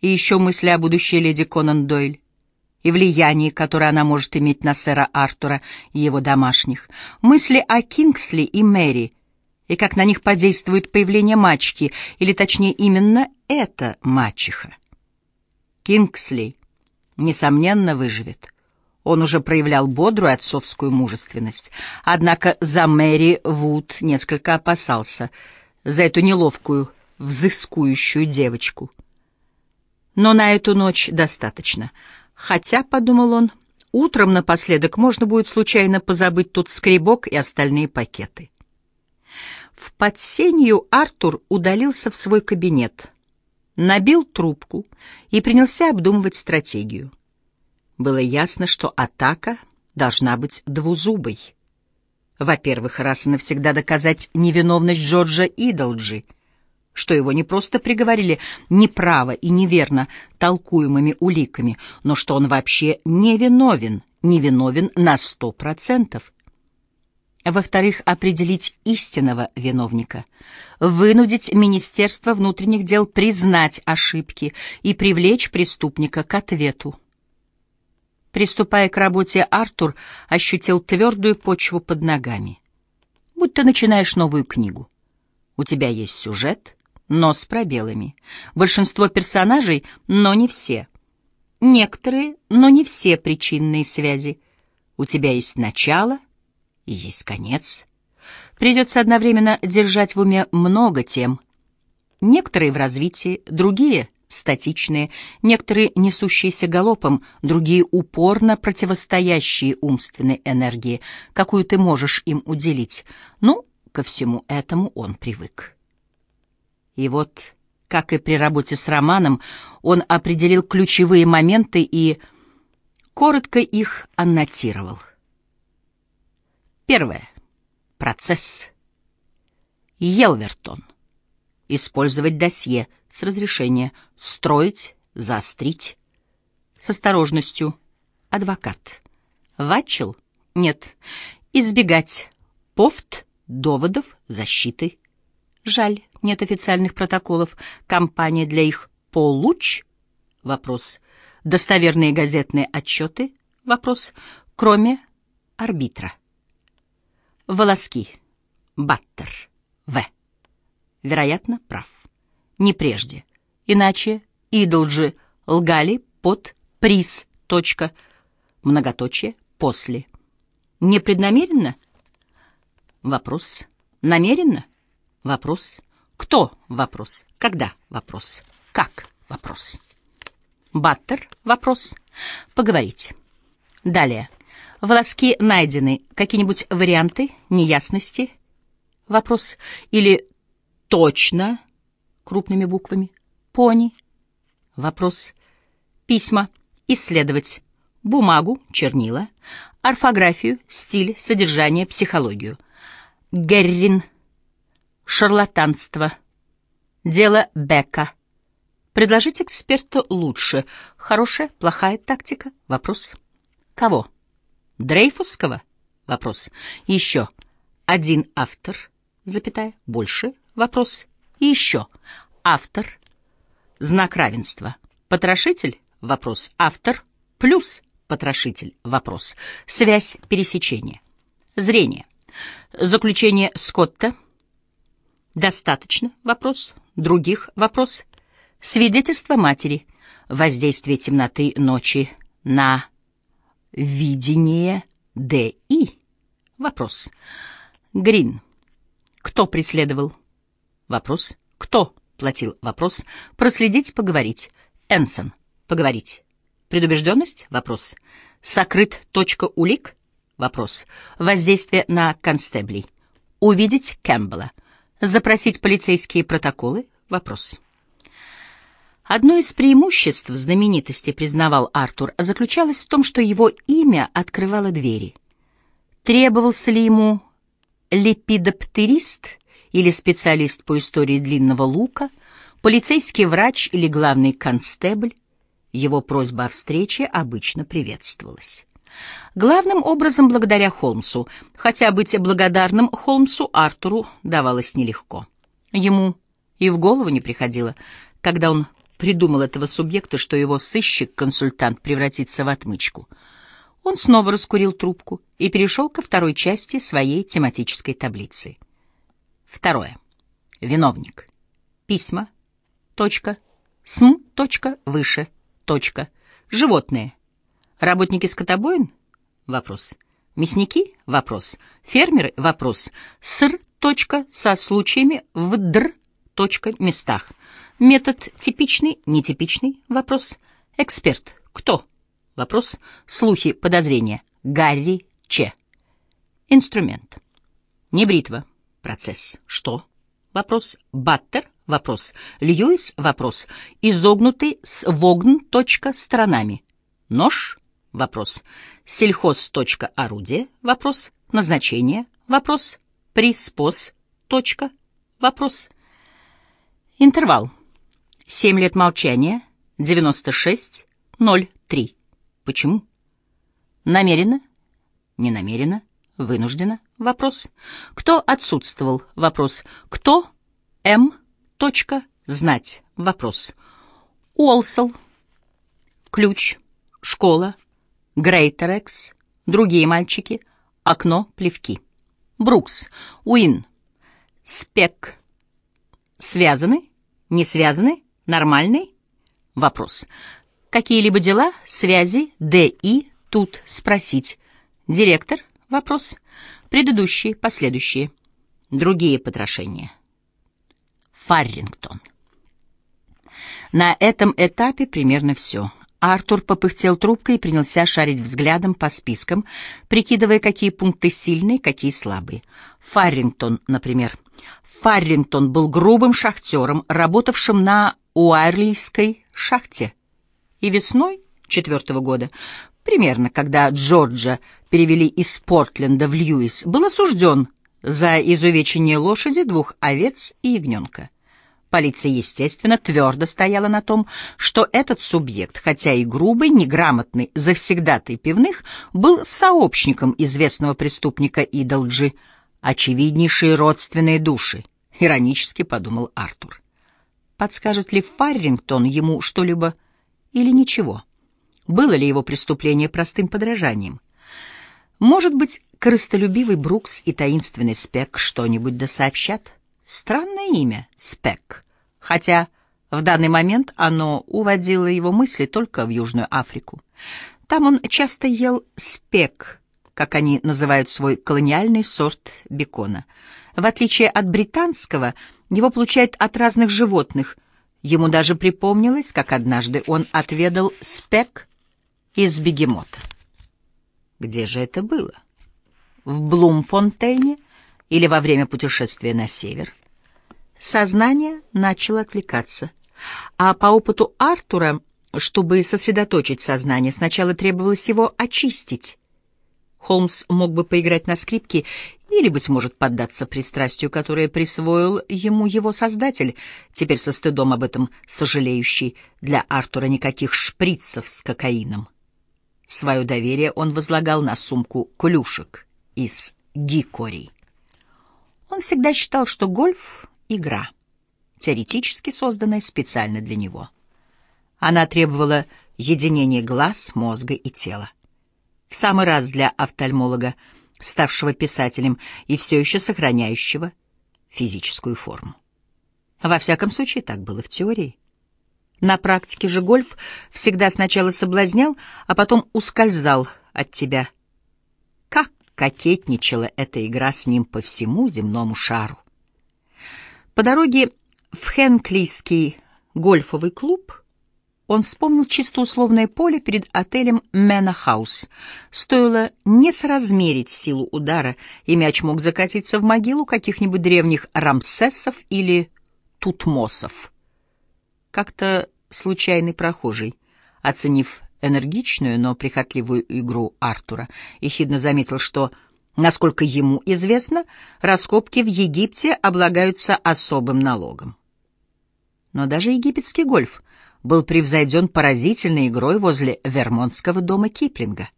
И еще мысли о будущей леди Конан Дойль и влиянии, которое она может иметь на сэра Артура и его домашних. Мысли о Кингсли и Мэри, и как на них подействует появление мачехи, или точнее именно эта мачеха. Кингсли, несомненно, выживет. Он уже проявлял бодрую отцовскую мужественность. Однако за Мэри Вуд несколько опасался, за эту неловкую, взыскующую девочку. Но на эту ночь достаточно — Хотя, — подумал он, — утром напоследок можно будет случайно позабыть тут скребок и остальные пакеты. В подсенью Артур удалился в свой кабинет, набил трубку и принялся обдумывать стратегию. Было ясно, что атака должна быть двузубой. Во-первых, раз и навсегда доказать невиновность Джорджа Идолджи — что его не просто приговорили неправо и неверно толкуемыми уликами, но что он вообще невиновен, невиновен на сто процентов. Во-вторых, определить истинного виновника, вынудить Министерство внутренних дел признать ошибки и привлечь преступника к ответу. Приступая к работе, Артур ощутил твердую почву под ногами. Будь ты начинаешь новую книгу. У тебя есть сюжет — но с пробелами. Большинство персонажей, но не все. Некоторые, но не все причинные связи. У тебя есть начало и есть конец. Придется одновременно держать в уме много тем. Некоторые в развитии, другие — статичные, некоторые несущиеся галопом, другие упорно противостоящие умственной энергии, какую ты можешь им уделить. Ну, ко всему этому он привык. И вот, как и при работе с романом, он определил ключевые моменты и коротко их аннотировал. Первое. Процесс. Елвертон. Использовать досье с разрешения. Строить, заострить. С осторожностью. Адвокат. Ватчел? Нет. Избегать. Пофт, доводов, защиты. Жаль, нет официальных протоколов. Компания для их «Получ»? Вопрос. Достоверные газетные отчеты? Вопрос. Кроме арбитра. Волоски. Баттер. В. Вероятно, прав. Не прежде. Иначе идолджи лгали под приз. Точка. Многоточие. После. Непреднамеренно? Вопрос. Намеренно? Вопрос. Кто? Вопрос. Когда? Вопрос. Как? Вопрос. Баттер? Вопрос. Поговорить. Далее. Волоски найдены. Какие-нибудь варианты, неясности? Вопрос. Или точно? Крупными буквами. Пони? Вопрос. Письма. Исследовать. Бумагу, чернила. Орфографию, стиль, содержание, психологию. Геррин шарлатанство. Дело Бека. Предложить эксперту лучше. Хорошая, плохая тактика? Вопрос. Кого? Дрейфусского? Вопрос. Еще. Один автор, запятая, больше? Вопрос. Еще. Автор. Знак равенства. Потрошитель? Вопрос. Автор. Плюс потрошитель? Вопрос. Связь пересечения. Зрение. Заключение Скотта — Достаточно? Вопрос. Других? Вопрос. Свидетельство матери. Воздействие темноты ночи на видение Д.И. Вопрос. Грин. Кто преследовал? Вопрос. Кто платил? Вопрос. Проследить, поговорить. Энсон. Поговорить. Предубежденность? Вопрос. Сокрыт точка улик? Вопрос. Воздействие на констеблей. Увидеть Кэмпбелла. Запросить полицейские протоколы? Вопрос. Одно из преимуществ знаменитости, признавал Артур, заключалось в том, что его имя открывало двери. Требовался ли ему лепидоптерист или специалист по истории длинного лука, полицейский врач или главный констебль, его просьба о встрече обычно приветствовалась. Главным образом благодаря Холмсу, хотя быть благодарным Холмсу Артуру давалось нелегко. Ему и в голову не приходило, когда он придумал этого субъекта, что его сыщик-консультант превратится в отмычку. Он снова раскурил трубку и перешел ко второй части своей тематической таблицы. Второе. Виновник. Письма. Точка. СМ. Точка. Выше. Точка. Животные. Работники скотобоин? Вопрос. Мясники? Вопрос. Фермеры? Вопрос. Ср. Точка. Со случаями в др. Точка. Местах. Метод типичный, нетипичный? Вопрос. Эксперт. Кто? Вопрос. Слухи, подозрения. Гарри Че. Инструмент. Не бритва. Процесс. Что? Вопрос. Баттер. Вопрос. Льюис. Вопрос. Изогнутый с вогн. Точка. Сторонами. Нож. Вопрос. Сельхоз. Орудие. Вопрос. Назначение. Вопрос. Приспос. Точка. Вопрос. Интервал. Семь лет молчания. Девяносто шесть. Ноль. Три. Почему? Намеренно? Ненамеренно? Вынужденно? Вопрос. Кто отсутствовал? Вопрос. Кто? М. Точка. Знать. Вопрос. Уолсел. Ключ. Школа. Грейтерекс. Другие мальчики. Окно. Плевки. Брукс. Уин. Спек. Связаны? Не связаны? Нормальный? Вопрос. Какие-либо дела, связи, ДИ, тут спросить. Директор, вопрос. Предыдущие, последующие. Другие потрошения. Фаррингтон. На этом этапе примерно все. Артур попыхтел трубкой и принялся шарить взглядом по спискам, прикидывая, какие пункты сильные, какие слабые. Фаррингтон, например. Фаррингтон был грубым шахтером, работавшим на Уайрлийской шахте и весной четвертого года, примерно когда Джорджа перевели из Портленда в Льюис, был осужден за изувечение лошади, двух овец и ягненка. Полиция, естественно, твердо стояла на том, что этот субъект, хотя и грубый, неграмотный, завсегдатый пивных, был сообщником известного преступника Идолджи, очевиднейшие родственные души, иронически подумал Артур. Подскажет ли Фаррингтон ему что-либо или ничего? Было ли его преступление простым подражанием? Может быть, корыстолюбивый Брукс и таинственный Спек что-нибудь досообщат? Странное имя — Спек, хотя в данный момент оно уводило его мысли только в Южную Африку. Там он часто ел спек, как они называют свой колониальный сорт бекона. В отличие от британского, его получают от разных животных — Ему даже припомнилось, как однажды он отведал спек из бегемота. Где же это было? В Блумфонтейне или во время путешествия на север? Сознание начало отвлекаться, а по опыту Артура, чтобы сосредоточить сознание, сначала требовалось его очистить. Холмс мог бы поиграть на скрипке или, быть может, поддаться пристрастию, которое присвоил ему его создатель, теперь со стыдом об этом сожалеющий для Артура никаких шприцев с кокаином. Свое доверие он возлагал на сумку клюшек из гикори. Он всегда считал, что гольф — игра, теоретически созданная специально для него. Она требовала единения глаз, мозга и тела. В самый раз для офтальмолога — ставшего писателем и все еще сохраняющего физическую форму. Во всяком случае, так было в теории. На практике же гольф всегда сначала соблазнял, а потом ускользал от тебя. Как кокетничала эта игра с ним по всему земному шару. По дороге в Хенклийский гольфовый клуб он вспомнил чисто условное поле перед отелем Мэна Хаус. Стоило не соразмерить силу удара, и мяч мог закатиться в могилу каких-нибудь древних Рамсесов или Тутмосов. Как-то случайный прохожий, оценив энергичную, но прихотливую игру Артура, ехидно заметил, что, насколько ему известно, раскопки в Египте облагаются особым налогом. Но даже египетский гольф — был превзойден поразительной игрой возле Вермонтского дома Киплинга.